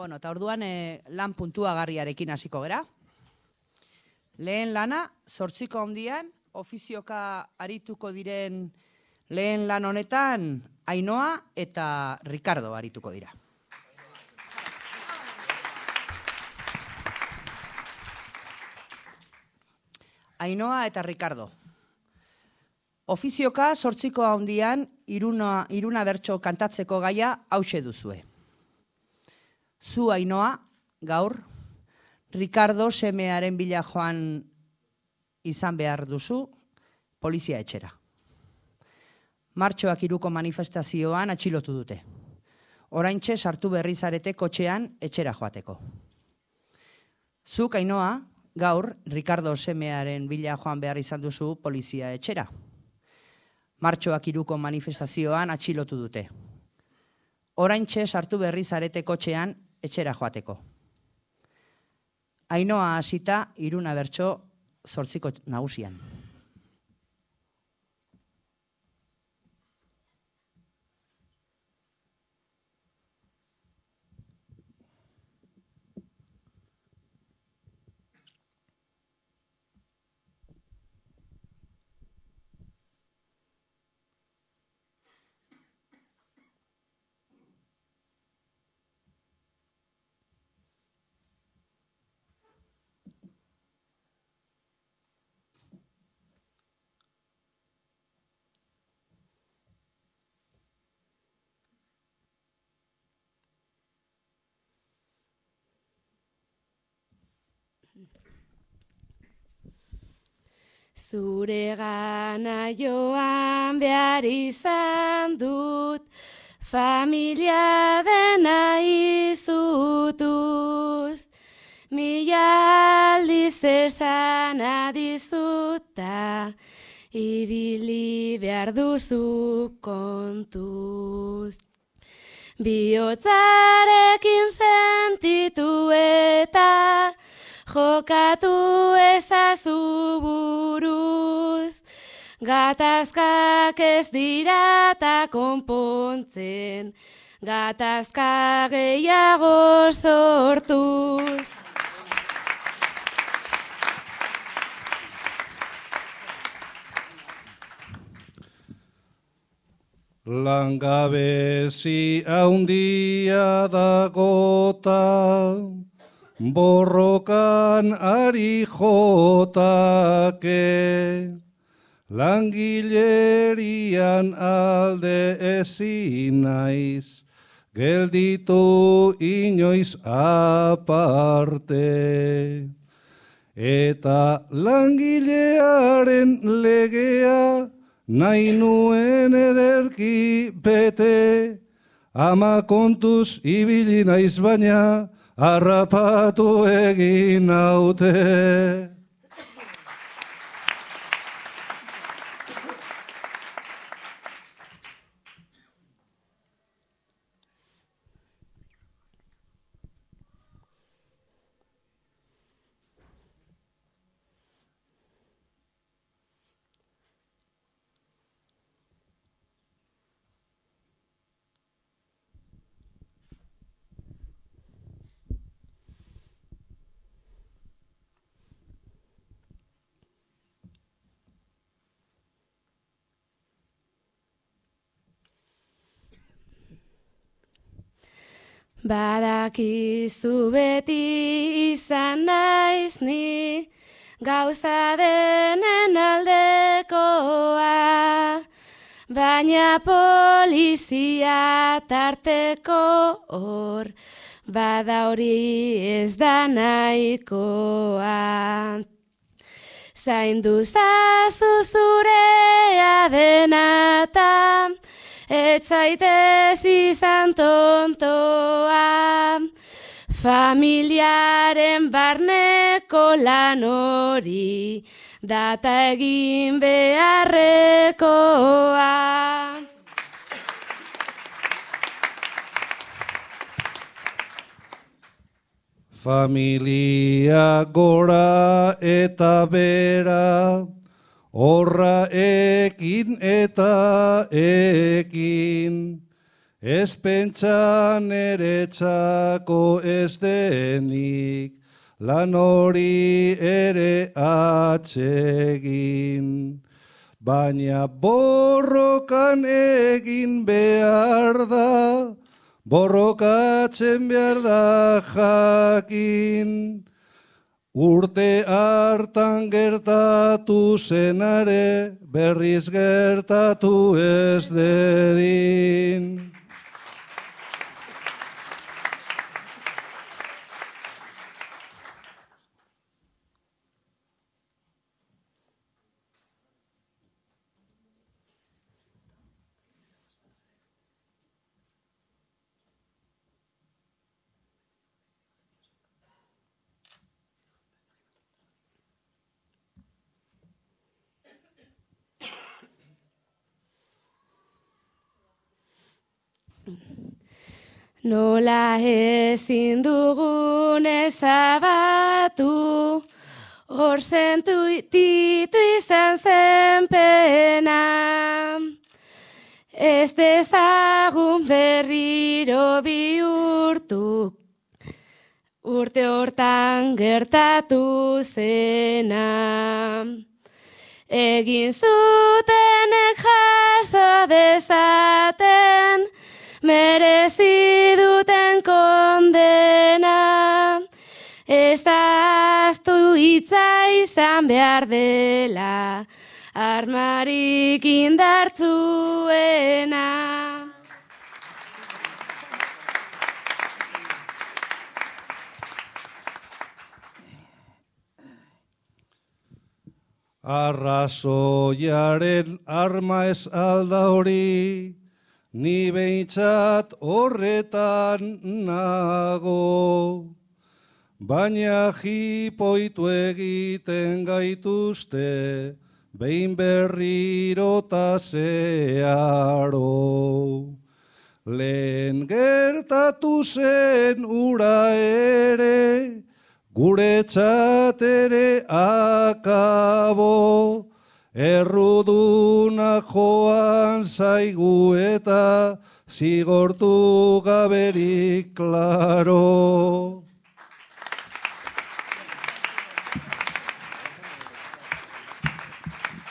Bueno, eta orduan e, lan puntuagarriarekin hasiko gera. Lehen lana, sortziko ondian, ofizioka arituko diren lehen lan honetan, Ainoa eta Ricardo arituko dira. Ainoa eta Ricardo. Ofizioka sortziko handian iruna, iruna bertso kantatzeko gaia hause duzue. Zu Ainoa, gaur, Ricardo semearen bila joan izan behar duzu, polizia etxera. Martxoak iruko manifestazioan atxilotu dute. Oraintxe sartu berri zarete kotxean etxera joateko. Zuk ainoa, gaur, Ricardo semearen bila joan behar izan duzu polizia etxera. Martxoak iruko manifestazioan atxilotu dute. Oraintxe sartu berri zarete kotxean etxera joateko. Ainoa hasita iruna bertso zortziko nagusian. Zure gana joan behar izan dut, familia dena izutuz. Mila aldiz esan adizuta, ibili behar duzu kontuz. Biotzarekin sentitu eta jokatu ezazu buruz. Gatazkak ez dira ta konpontzen, gatazka gehiago sortuz. Langabezi haundia dagota, borrokan ari jotake, langilerian alde ezin naiz, gelditu inoiz aparte. Eta langilearen legea nahi nuen ederki bete, ama kontuz ibili naiz baina, harrapatu egin naute. Badakizu beti izan naiz ni gauza denen aldekoa, baina polizia tarteko hor, bada hori ez da nahikoa. Zaindu zazu zurea denata, ez zaitez izan tontoa. Familiaren barneko lan hori, data egin beharrekoa. Familia gora eta bera, horra ekin eta ekin, Ez pentsan ere txako ez denik, lan hori ere atsegin. Baina borrokan egin behar da, borrokatzen behar da jakin. Urte hartan gertatu zenare, berriz gertatu ez dedin. Nola ezin dugun ezabatu, hor zentu izan zen pena. Ez dezagun berriro bihurtu, urte hortan gertatu zena. Egin zutenek jaso dezaten, merezi duten kondena. Ez aztu hitza izan behar dela, armarik indartzuena. Arrazoiaren arma ez alda hori, ni behintzat horretan nago. Baina jipoitu egiten gaituzte, behin berrirota zearo. Lehen gertatu zen ura ere, guretzat ere akabo, joan zaigu eta zigortu gaberik klaro.